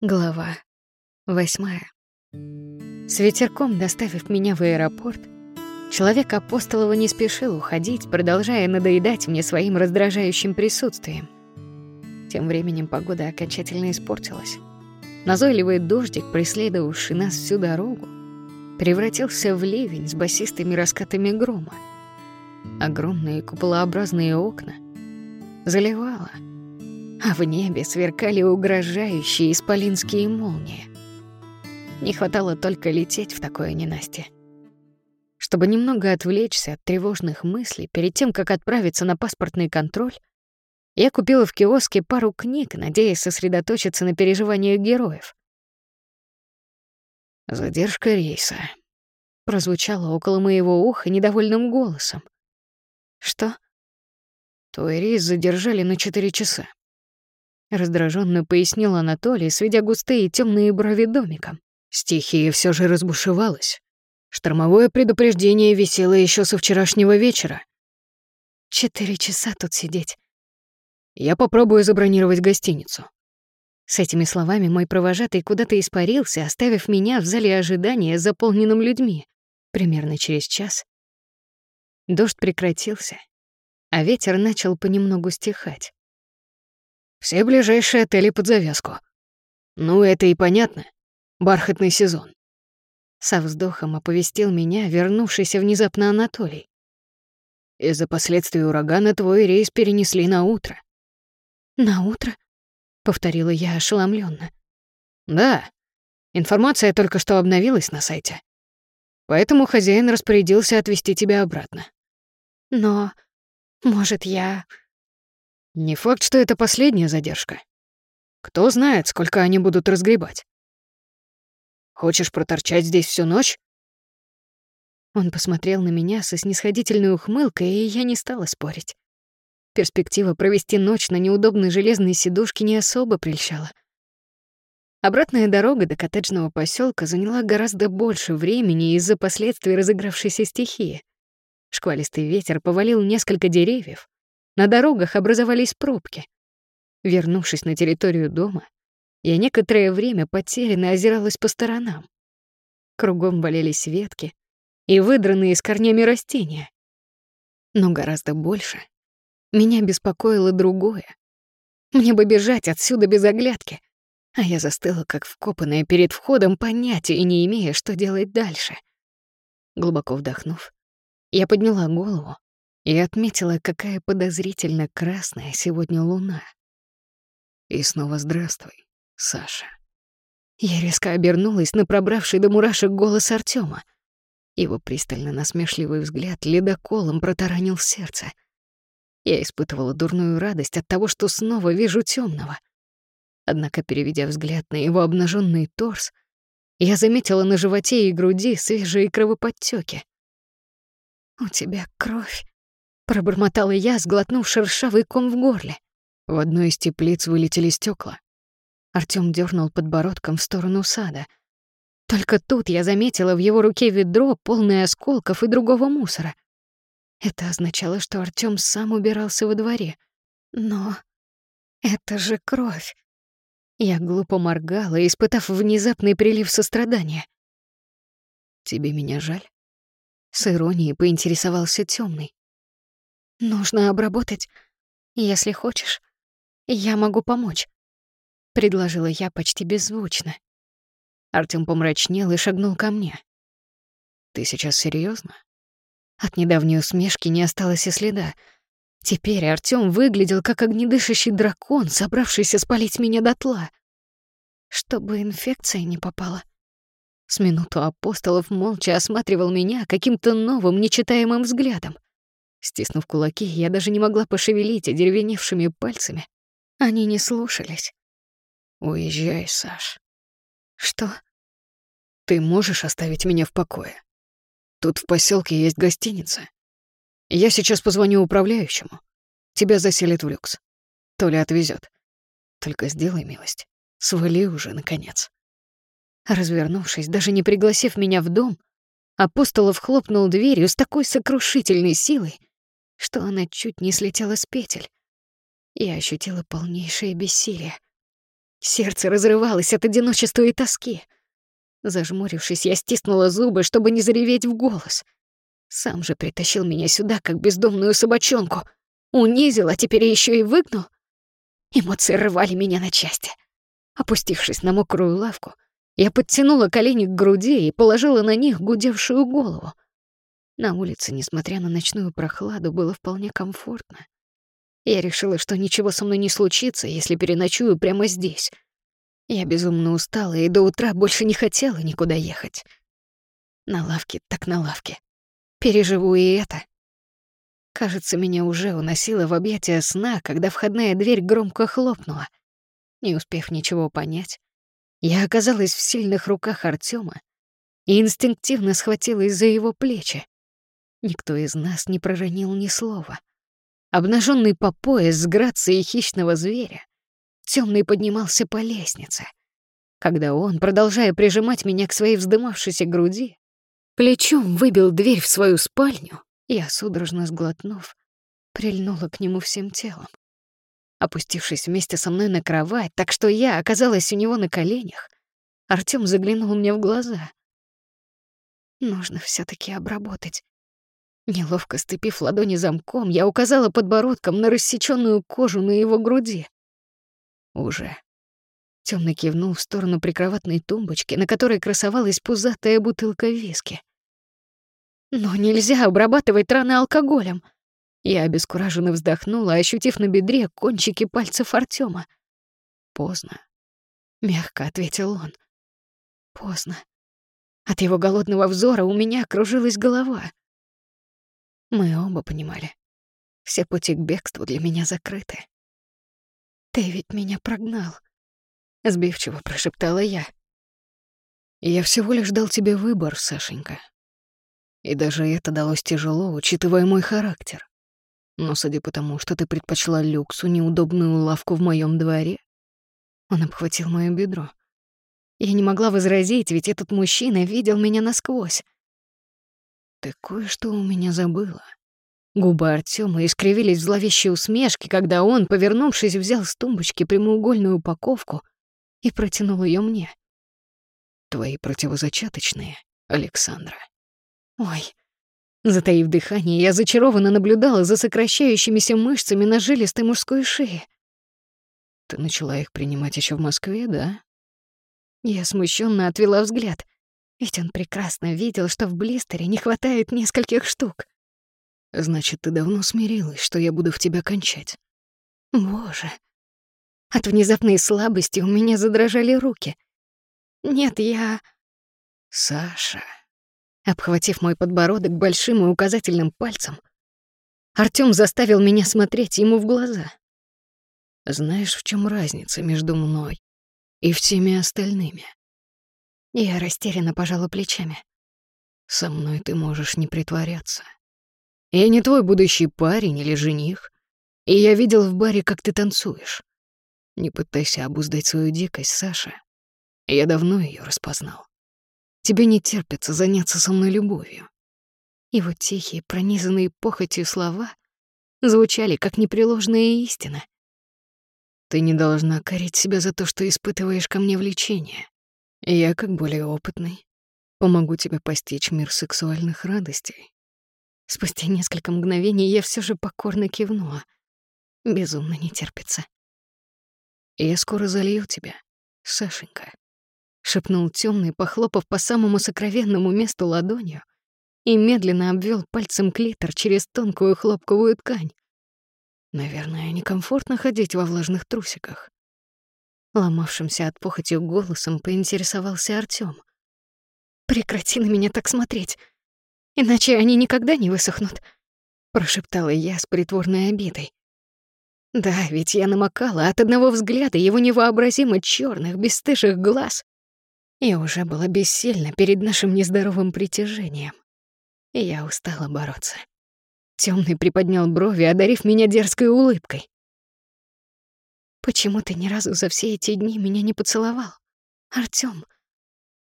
Глава восьмая. С ветерком доставив меня в аэропорт, человек апостолова не спешил уходить, продолжая надоедать мне своим раздражающим присутствием. Тем временем погода окончательно испортилась. Назойливый дождик, преследовавший нас всю дорогу, превратился в ливень с басистыми раскатами грома. Огромные куполообразные окна заливало — а в небе сверкали угрожающие исполинские молнии. Не хватало только лететь в такое ненастье. Чтобы немного отвлечься от тревожных мыслей перед тем, как отправиться на паспортный контроль, я купила в киоске пару книг, надеясь сосредоточиться на переживаниях героев. «Задержка рейса», — прозвучало около моего уха недовольным голосом. «Что?» «Твой рейс задержали на четыре часа. Раздраженно пояснил Анатолий, сведя густые темные брови домиком. Стихия все же разбушевалась. Штормовое предупреждение висело еще со вчерашнего вечера. Четыре часа тут сидеть. Я попробую забронировать гостиницу. С этими словами мой провожатый куда-то испарился, оставив меня в зале ожидания, заполненном людьми. Примерно через час дождь прекратился, а ветер начал понемногу стихать. Все ближайшие отели под завязку. Ну, это и понятно. Бархатный сезон. Со вздохом оповестил меня вернувшийся внезапно Анатолий. Из-за последствий урагана твой рейс перенесли на утро. На утро? повторила я ошеломленно. Да. Информация только что обновилась на сайте. Поэтому хозяин распорядился отвезти тебя обратно. Но, может, я не факт, что это последняя задержка. Кто знает, сколько они будут разгребать. Хочешь проторчать здесь всю ночь? Он посмотрел на меня со снисходительной ухмылкой, и я не стала спорить. Перспектива провести ночь на неудобной железной сидушке не особо прельщала. Обратная дорога до коттеджного поселка заняла гораздо больше времени из-за последствий разыгравшейся стихии. Шквалистый ветер повалил несколько деревьев, на дорогах образовались пробки. Вернувшись на территорию дома, я некоторое время потерянно озиралась по сторонам. Кругом валялись ветки и выдранные с корнями растения. Но гораздо больше меня беспокоило другое. Мне бы бежать отсюда без оглядки, а я застыла, как вкопанная перед входом, понятия не имея, что делать дальше. Глубоко вдохнув, я подняла голову и отметила, какая подозрительно красная сегодня луна. И снова здравствуй, Саша. Я резко обернулась на пробравший до мурашек голос Артема. Его пристально насмешливый взгляд ледоколом протаранил сердце. Я испытывала дурную радость от того, что снова вижу темного. Однако, переведя взгляд на его обнаженный торс, я заметила на животе и груди свежие кровоподтеки. «У тебя кровь», Пробормотала я, сглотнув шершавый ком в горле. В одной из теплиц вылетели стекла. Артём дернул подбородком в сторону сада. Только тут я заметила в его руке ведро, полное осколков и другого мусора. Это означало, что Артём сам убирался во дворе. Но это же кровь. Я глупо моргала, испытав внезапный прилив сострадания. «Тебе меня жаль?» С иронией поинтересовался темный. Нужно обработать. Если хочешь, я могу помочь, предложила я почти беззвучно. Артём помрачнел и шагнул ко мне. Ты сейчас серьезно? От недавней усмешки не осталось и следа. Теперь Артём выглядел как огнедышащий дракон, собравшийся спалить меня дотла. Чтобы инфекция не попала. С минуту апостолов молча осматривал меня каким-то новым, нечитаемым взглядом. Стиснув кулаки, я даже не могла пошевелить одеревеневшими пальцами. Они не слушались. «Уезжай, Саш». «Что?» «Ты можешь оставить меня в покое? Тут в поселке есть гостиница. Я сейчас позвоню управляющему. Тебя заселят в люкс. Толя отвезет. Только сделай милость. Свали уже, наконец». Развернувшись, даже не пригласив меня в дом, Апостолов хлопнул дверью с такой сокрушительной силой, что она чуть не слетела с петель. Я ощутила полнейшее бессилие. Сердце разрывалось от одиночества и тоски. Зажмурившись, я стиснула зубы, чтобы не зареветь в голос. Сам же притащил меня сюда, как бездомную собачонку. Унизил, а теперь еще и выгнал. Эмоции рвали меня на части. Опустившись на мокрую лавку, я подтянула колени к груди и положила на них гудевшую голову. На улице, несмотря на ночную прохладу, было вполне комфортно. Я решила, что ничего со мной не случится, если переночую прямо здесь. Я безумно устала и до утра больше не хотела никуда ехать. На лавке так на лавке. Переживу и это. Кажется, меня уже уносило в объятия сна, когда входная дверь громко хлопнула. Не успев ничего понять, я оказалась в сильных руках Артема и инстинктивно схватилась за его плечи. Никто из нас не проронил ни слова. Обнаженный по пояс с грацией хищного зверя, темный поднимался по лестнице. Когда он, продолжая прижимать меня к своей вздымавшейся груди, плечом выбил дверь в свою спальню, я, судорожно сглотнув, прильнула к нему всем телом опустившись вместе со мной на кровать, так что я оказалась у него на коленях. Артём заглянул мне в глаза. Нужно все таки обработать. Неловко стыпив ладони замком, я указала подбородком на рассечённую кожу на его груди. Уже. Тёмно кивнул в сторону прикроватной тумбочки, на которой красовалась пузатая бутылка виски. Но нельзя обрабатывать раны алкоголем. Я обескураженно вздохнула, ощутив на бедре кончики пальцев Артема. «Поздно», — мягко ответил он. «Поздно». От его голодного взора у меня кружилась голова. Мы оба понимали. Все пути к бегству для меня закрыты. «Ты ведь меня прогнал», — сбивчиво прошептала я. «Я всего лишь дал тебе выбор, Сашенька. И даже это далось тяжело, учитывая мой характер. Но судя по тому, что ты предпочла люксу неудобную лавку в моем дворе, он обхватил моё бедро. Я не могла возразить, ведь этот мужчина видел меня насквозь. Ты кое-что у меня забыла. Губы Артёма искривились в зловещей усмешке, когда он, повернувшись, взял с тумбочки прямоугольную упаковку и протянул её мне. Твои противозачаточные, Александра. Ой, Затаив дыхание, я зачарованно наблюдала за сокращающимися мышцами на жилистой мужской шее. Ты начала их принимать еще в Москве, да? Я смущенно отвела взгляд, ведь он прекрасно видел, что в блистере не хватает нескольких штук. Значит, ты давно смирилась, что я буду в тебя кончать. Боже. От внезапной слабости у меня задрожали руки. Нет, я... Саша. Обхватив мой подбородок большим и указательным пальцем, Артём заставил меня смотреть ему в глаза. Знаешь, в чем разница между мной и всеми остальными? Я растерянно пожала плечами. Со мной ты можешь не притворяться. Я не твой будущий парень или жених, и я видел в баре, как ты танцуешь. Не пытайся обуздать свою дикость, Саша. Я давно ее распознал. Тебе не терпится заняться со мной любовью. Его тихие, пронизанные похотью слова звучали как непреложная истина. Ты не должна корить себя за то, что испытываешь ко мне влечение. Я, как более опытный, помогу тебе постичь мир сексуальных радостей. Спустя несколько мгновений я все же покорно кивнула. Безумно не терпится. Я скоро залью тебя, Сашенька шепнул темный, похлопав по самому сокровенному месту ладонью и медленно обвел пальцем клитор через тонкую хлопковую ткань. Наверное, некомфортно ходить во влажных трусиках. Ломавшимся от похоти голосом поинтересовался Артём. «Прекрати на меня так смотреть, иначе они никогда не высохнут», — прошептала я с притворной обидой. Да, ведь я намокала от одного взгляда его невообразимо черных, бесстыжих глаз и уже была бессильна перед нашим нездоровым притяжением. И я устала бороться. Темный приподнял брови, одарив меня дерзкой улыбкой. «Почему ты ни разу за все эти дни меня не поцеловал, Артём?»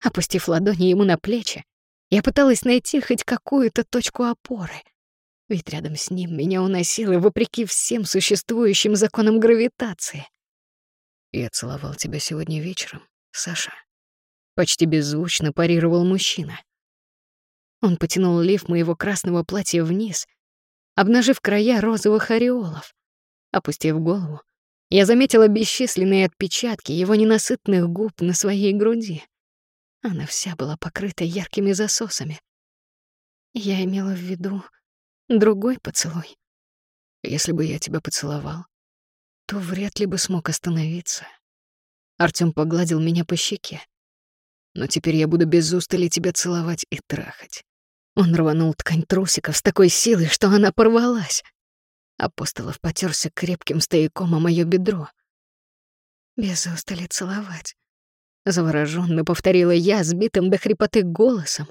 Опустив ладони ему на плечи, я пыталась найти хоть какую-то точку опоры, ведь рядом с ним меня уносило вопреки всем существующим законам гравитации. Я целовал тебя сегодня вечером, Саша. Почти беззвучно парировал мужчина. Он потянул лиф моего красного платья вниз, обнажив края розовых ореолов. Опустив голову, я заметила бесчисленные отпечатки его ненасытных губ на своей груди. Она вся была покрыта яркими засосами. Я имела в виду другой поцелуй. Если бы я тебя поцеловал, то вряд ли бы смог остановиться. Артём погладил меня по щеке. Но теперь я буду без устали тебя целовать и трахать. Он рванул ткань трусиков с такой силой, что она порвалась. Апостолов потерся крепким стояком о моё бедро. Без устали целовать. Заворожённо повторила я, сбитым до хрипоты голосом,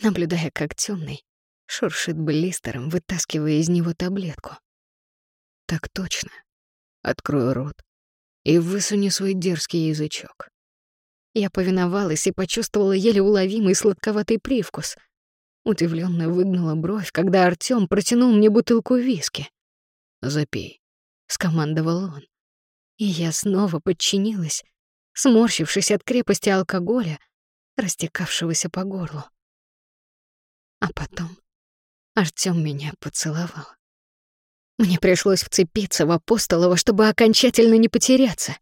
наблюдая, как тёмный шуршит блистером, вытаскивая из него таблетку. Так точно. Открою рот и высуни свой дерзкий язычок. Я повиновалась и почувствовала еле уловимый сладковатый привкус. Удивлённо выгнула бровь, когда Артём протянул мне бутылку виски. «Запей», — скомандовал он. И я снова подчинилась, сморщившись от крепости алкоголя, растекавшегося по горлу. А потом Артём меня поцеловал. Мне пришлось вцепиться в Апостолова, чтобы окончательно не потеряться,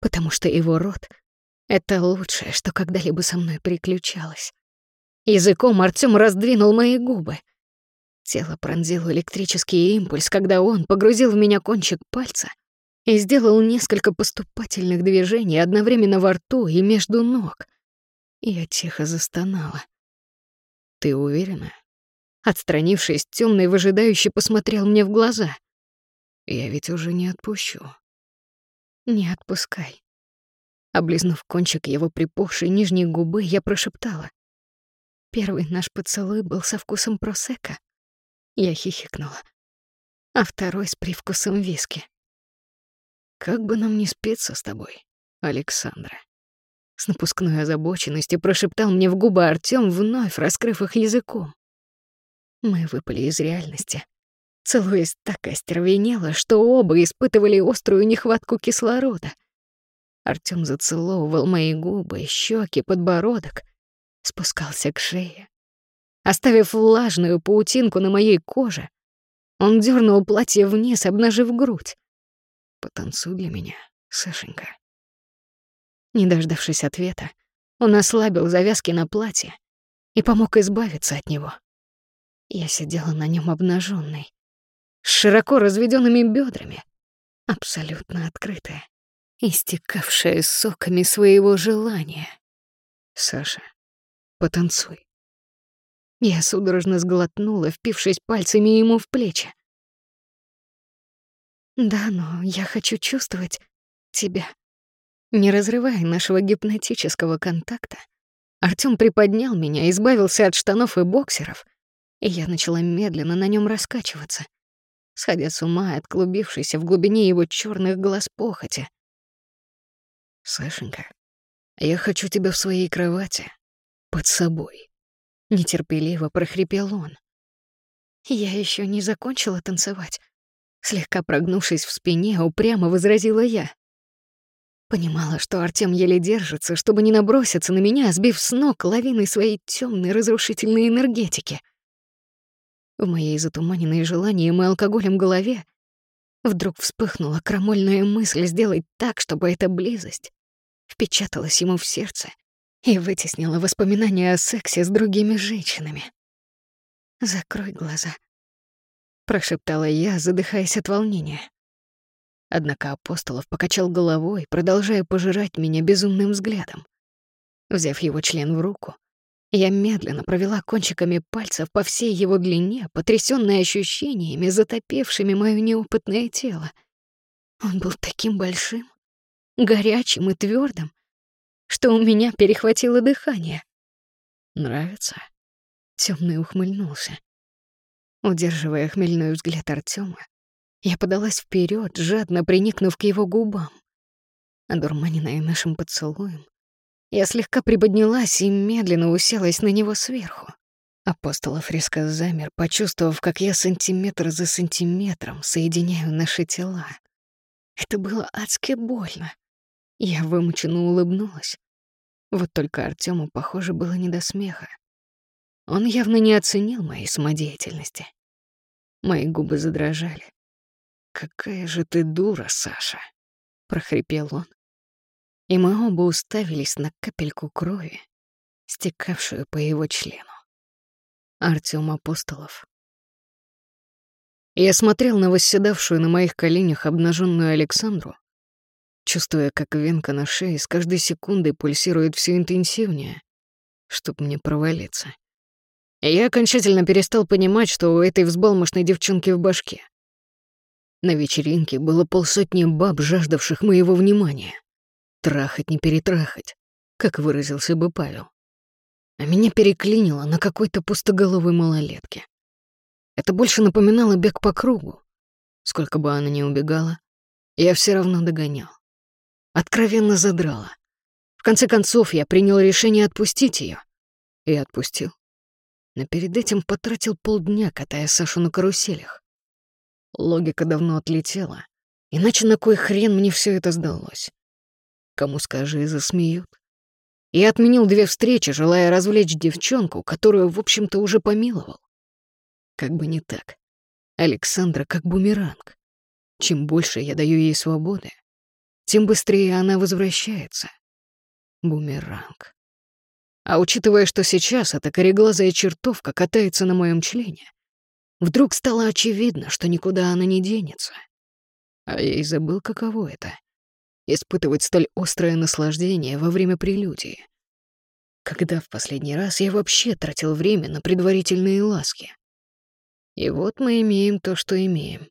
потому что его рот — это лучшее, что когда-либо со мной приключалось. Языком Артём раздвинул мои губы — Тело пронзил электрический импульс, когда он погрузил в меня кончик пальца и сделал несколько поступательных движений одновременно во рту и между ног. Я тихо застонала. «Ты уверена?» Отстранившись, темный выжидающе посмотрел мне в глаза. «Я ведь уже не отпущу». «Не отпускай». Облизнув кончик его припухшей нижней губы, я прошептала. Первый наш поцелуй был со вкусом просека. Я хихикнула. А второй с привкусом виски. Как бы нам не спеться с тобой, Александра. С напускной озабоченностью прошептал мне в губы Артём, вновь раскрыв их языком. Мы выпали из реальности. Целуясь так остервенело, что оба испытывали острую нехватку кислорода. Артём зацеловывал мои губы, щеки, подбородок, спускался к шее. Оставив влажную паутинку на моей коже, он дернул платье вниз, обнажив грудь. «Потанцуй для меня, Сашенька». Не дождавшись ответа, он ослабил завязки на платье и помог избавиться от него. Я сидела на нем обнаженной, с широко разведенными бедрами, абсолютно открытая, истекавшая соками своего желания. «Саша, потанцуй». Я судорожно сглотнула, впившись пальцами ему в плечи. Да, но я хочу чувствовать тебя. Не разрывая нашего гипнотического контакта, Артём приподнял меня, избавился от штанов и боксеров, и я начала медленно на нём раскачиваться, сходя с ума от клубившейся в глубине его чёрных глаз похоти. «Сашенька, я хочу тебя в своей кровати, под собой». Нетерпеливо прохрипел он. Я еще не закончила танцевать. Слегка прогнувшись в спине, упрямо возразила я. Понимала, что Артём еле держится, чтобы не наброситься на меня, сбив с ног лавиной своей темной разрушительной энергетики. В моей затуманенной желанием и алкоголем голове вдруг вспыхнула крамольная мысль сделать так, чтобы эта близость впечаталась ему в сердце и вытеснила воспоминания о сексе с другими женщинами. «Закрой глаза», — прошептала я, задыхаясь от волнения. Однако Апостолов покачал головой, продолжая пожирать меня безумным взглядом. Взяв его член в руку, я медленно провела кончиками пальцев по всей его длине, потрясённая ощущениями, затопившими моё неопытное тело. Он был таким большим, горячим и твёрдым, что у меня перехватило дыхание. «Нравится?» Тёмный ухмыльнулся. Удерживая хмельной взгляд Артёма, я подалась вперед, жадно приникнув к его губам. Одурманенная нашим поцелуем, я слегка приподнялась и медленно уселась на него сверху. Апостолов резко замер, почувствовав, как я сантиметр за сантиметром соединяю наши тела. Это было адски больно. Я вымученно улыбнулась. Вот только Артему, похоже, было не до смеха. Он явно не оценил моей самодеятельности. Мои губы задрожали. «Какая же ты дура, Саша!» — прохрипел он. И мы оба уставились на капельку крови, стекавшую по его члену. Артём Апостолов. Я смотрел на восседавшую на моих коленях обнаженную Александру, чувствуя, как венка на шее с каждой секундой пульсирует все интенсивнее, чтоб мне провалиться. Я окончательно перестал понимать, что у этой взбалмошной девчонки в башке. На вечеринке было полсотни баб, жаждавших моего внимания. Трахать не перетрахать, как выразился бы Павел. А меня переклинило на какой-то пустоголовой малолетке. Это больше напоминало бег по кругу. Сколько бы она ни убегала, я все равно догонял. Откровенно задрала. В конце концов, я принял решение отпустить ее. И отпустил. Но перед этим потратил полдня, катая Сашу на каруселях. Логика давно отлетела. Иначе на кой хрен мне все это сдалось? Кому скажи, засмеют. Я отменил две встречи, желая развлечь девчонку, которую, в общем-то, уже помиловал. Как бы не так. Александра как бумеранг. Чем больше я даю ей свободы, тем быстрее она возвращается. Бумеранг. А учитывая, что сейчас эта кореглазая чертовка катается на моем члене, вдруг стало очевидно, что никуда она не денется. А я и забыл, каково это — испытывать столь острое наслаждение во время прелюдии. Когда в последний раз я вообще тратил время на предварительные ласки? И вот мы имеем то, что имеем.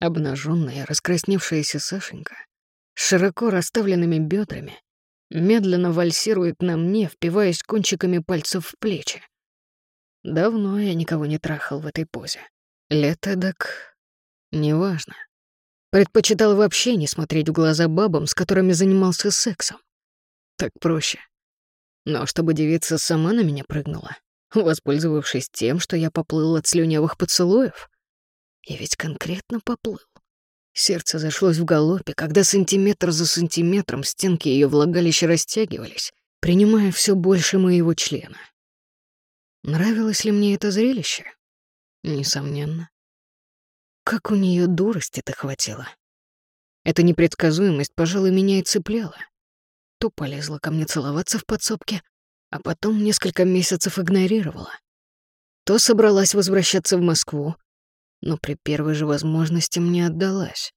Обнаженная, раскрасневшаяся Сашенька широко расставленными бедрами медленно вальсирует на мне, впиваясь кончиками пальцев в плечи. Давно я никого не трахал в этой позе. Лет эдак... Неважно. Предпочитал вообще не смотреть в глаза бабам, с которыми занимался сексом. Так проще. Но чтобы девица сама на меня прыгнула, воспользовавшись тем, что я поплыл от слюнявых поцелуев. И ведь конкретно поплыл. Сердце зашлось в галопе, когда сантиметр за сантиметром стенки ее влагалища растягивались, принимая все больше моего члена. Нравилось ли мне это зрелище? Несомненно. Как у нее дурости-то хватило. Эта непредсказуемость, пожалуй, меня и цепляла. То полезла ко мне целоваться в подсобке, а потом несколько месяцев игнорировала. То собралась возвращаться в Москву, но при первой же возможности мне отдалась.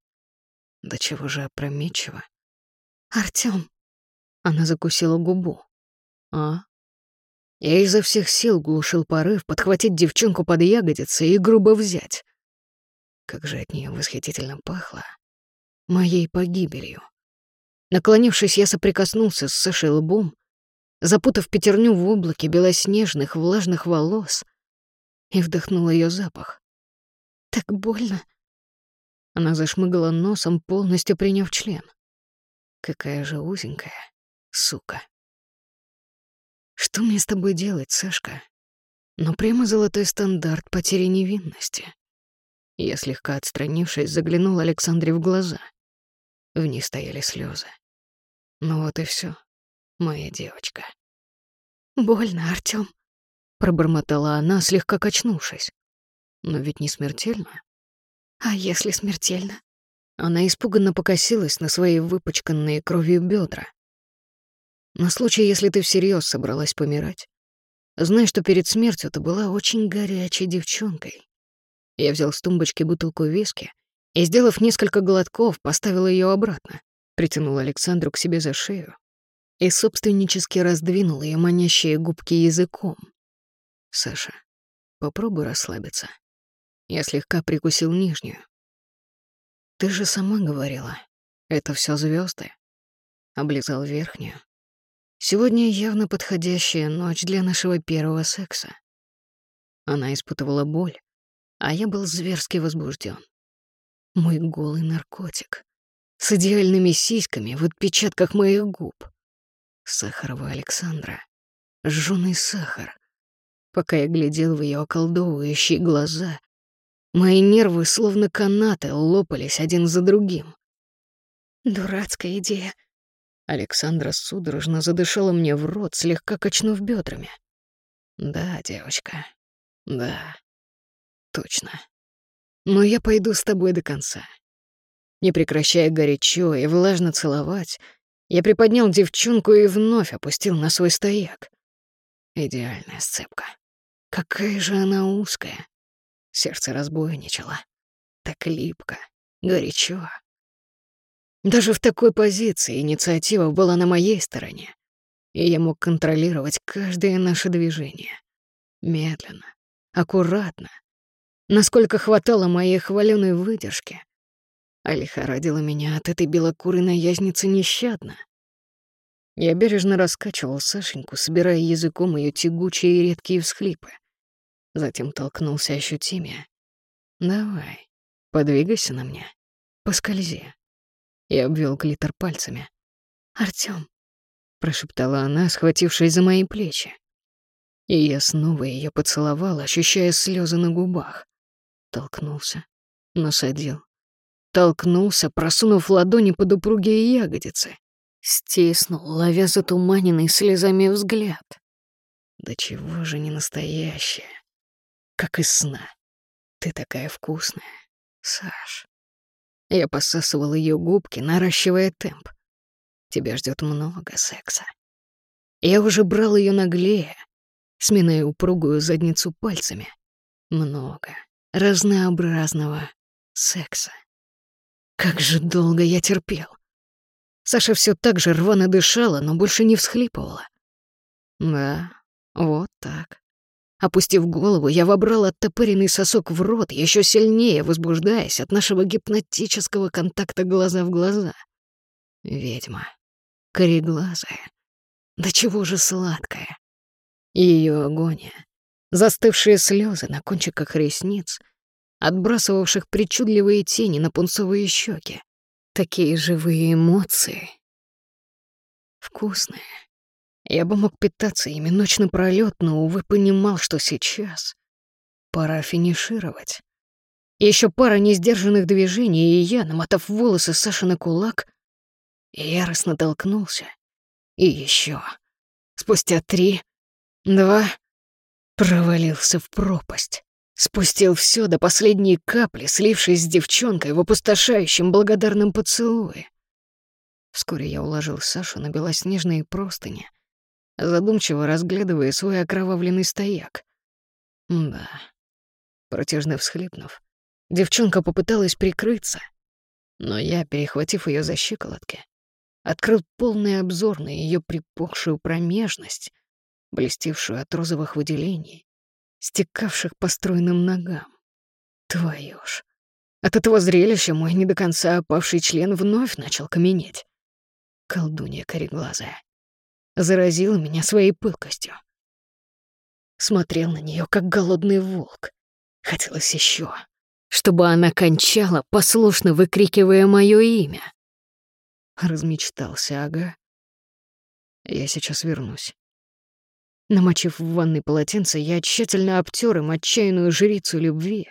До чего же опрометчиво. «Артём!» Она закусила губу. «А?» Я изо всех сил глушил порыв подхватить девчонку под ягодицы и грубо взять. Как же от нее восхитительно пахло. Моей погибелью. Наклонившись, я соприкоснулся с Сашей лбом, запутав пятерню в облаке белоснежных влажных волос, и вдохнула ее запах. Так больно. Она зашмыгала носом, полностью приняв член. Какая же узенькая, сука. Что мне с тобой делать, Сашка? Ну, прямо золотой стандарт потери невинности. Я, слегка отстранившись, заглянул Александре в глаза. В них стояли слезы. Ну вот и все моя девочка. «Больно, Артём», — пробормотала она, слегка качнувшись. «Но ведь не смертельно». «А если смертельно?» Она испуганно покосилась на свои выпачканные кровью бедра. «На случай, если ты всерьез собралась помирать, знай, что перед смертью ты была очень горячей девчонкой». Я взял с тумбочки бутылку виски и, сделав несколько глотков, поставил ее обратно, притянул Александру к себе за шею и собственнически раздвинул ее манящие губки языком. «Саша, попробуй расслабиться». Я слегка прикусил нижнюю. «Ты же сама говорила, это все звезды. Облизал верхнюю. «Сегодня явно подходящая ночь для нашего первого секса». Она испытывала боль, а я был зверски возбужден. Мой голый наркотик. С идеальными сиськами в отпечатках моих губ. Сахарова Александра. Жжёный сахар. Пока я глядел в ее околдовывающие глаза, мои нервы, словно канаты, лопались один за другим. «Дурацкая идея», Александра судорожно задышала мне в рот, слегка качнув бедрами. Да, девочка, да, точно. Но я пойду с тобой до конца. Не прекращая горячо и влажно целовать, я приподнял девчонку и вновь опустил на свой стояк. Идеальная сцепка. Какая же она узкая. Сердце разбойничало. Так липко, горячо. Даже в такой позиции инициатива была на моей стороне, и я мог контролировать каждое наше движение. Медленно, аккуратно, насколько хватало моей хваленой выдержки. А лихорадила меня от этой белокурой наязницы нещадно. Я бережно раскачивал Сашеньку, собирая языком ее тягучие и редкие всхлипы. Затем толкнулся ощутимее. «Давай, подвигайся на мне, поскользи». И обвел клитор пальцами. «Артём», — прошептала она, схватившись за мои плечи. И я снова ее поцеловал, ощущая слезы на губах. Толкнулся, насадил. Толкнулся, просунув ладони под упругие ягодицы. Стиснул, ловя затуманенный слезами взгляд. Да чего же не настоящая? Как из сна. Ты такая вкусная, Саш. Я посасывал ее губки, наращивая темп. Тебя ждет много секса. Я уже брал ее наглее, сминая упругую задницу пальцами. Много разнообразного секса. Как же долго я терпел. Саша все так же рвано дышала, но больше не всхлипывала. Да, вот так. Опустив голову, я вобрал оттопыренный сосок в рот, еще сильнее возбуждаясь от нашего гипнотического контакта глаза в глаза. Ведьма. Кореглазая. Да чего же сладкая. Ее агония. Застывшие слезы на кончиках ресниц, отбрасывавших причудливые тени на пунцовые щеки. Такие живые эмоции. Вкусные. Я бы мог питаться ими ночь напролёт, но, увы, понимал, что сейчас пора финишировать. Еще пара несдержанных движений, и я, намотав волосы Саши на кулак, яростно толкнулся. И еще. Спустя три, два, провалился в пропасть. Спустил все до последней капли, слившись с девчонкой в опустошающем благодарном поцелуе. Вскоре я уложил Сашу на белоснежные простыни, задумчиво разглядывая свой окровавленный стояк. Да, протяжно всхлипнув, девчонка попыталась прикрыться, но я, перехватив ее за щиколотки, открыл полный обзор на ее припухшую промежность, блестевшую от розовых выделений, стекавших по стройным ногам. Твою ж. От этого зрелища мой не до конца опавший член вновь начал каменеть. Колдунья кореглазая заразила меня своей пылкостью. Смотрел на нее как голодный волк. Хотелось еще, чтобы она кончала, послушно выкрикивая мое имя. Размечтался, ага. Я сейчас вернусь. Намочив в ванной полотенце, я тщательно обтер им отчаянную жрицу любви,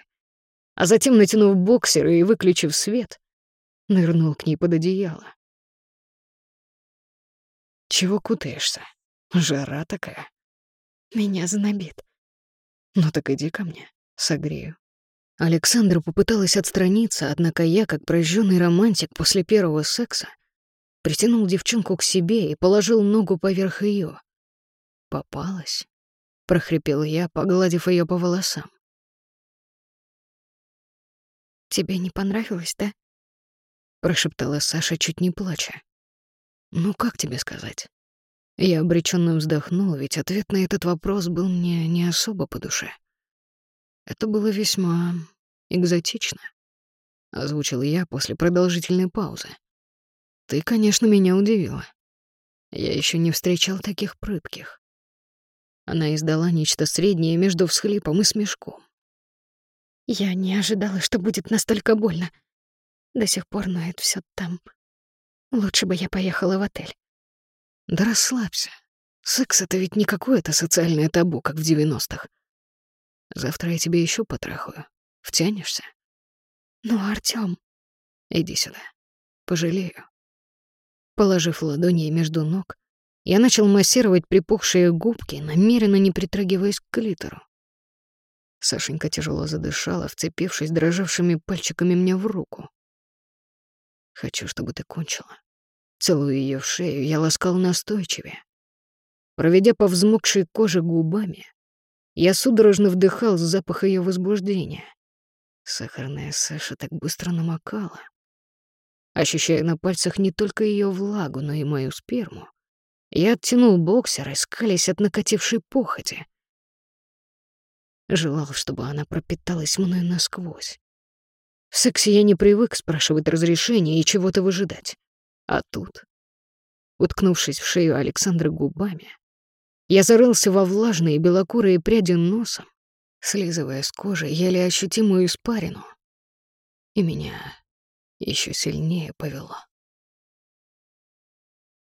а затем, натянув боксеры и выключив свет, нырнул к ней под одеяло. «Чего кутаешься? Жара такая». «Меня знобит». «Ну так иди ко мне, согрею». Александра попыталась отстраниться, однако я, как прожженный романтик после первого секса, притянул девчонку к себе и положил ногу поверх ее. Попалась, прохрипел я, погладив ее по волосам. Тебе не понравилось, да? прошептала Саша, чуть не плача. Ну как тебе сказать? Я обреченно вздохнул, ведь ответ на этот вопрос был мне не особо по душе. Это было весьма экзотично, озвучил я после продолжительной паузы. Ты, конечно, меня удивила. Я еще не встречал таких прытких. Она издала нечто среднее между всхлипом и смешком. Я не ожидала, что будет настолько больно. До сих пор ноет все там. Лучше бы я поехала в отель. Да расслабься. Секс — это ведь не какое-то социальное табу, как в девяностых. Завтра я тебе еще потрахаю. Втянешься? Ну, Артём... Иди сюда. Пожалею. Положив ладони между ног, я начал массировать припухшие губки, намеренно не притрагиваясь к клитору. Сашенька тяжело задышала, вцепившись дрожавшими пальчиками мне в руку. «Хочу, чтобы ты кончила». Целую ее в шею, я ласкал настойчивее. Проведя по взмокшей коже губами, я судорожно вдыхал запах ее возбуждения. Сахарная Саша так быстро намокала. Ощущая на пальцах не только ее влагу, но и мою сперму, я оттянул боксер, искались от накатившей похоти. Желал, чтобы она пропиталась мной насквозь. В сексе я не привык спрашивать разрешения и чего-то выжидать. А тут, уткнувшись в шею Александра губами, я зарылся во влажные белокурые пряди носом, слизывая с кожи еле ощутимую испарину, и меня еще сильнее повело.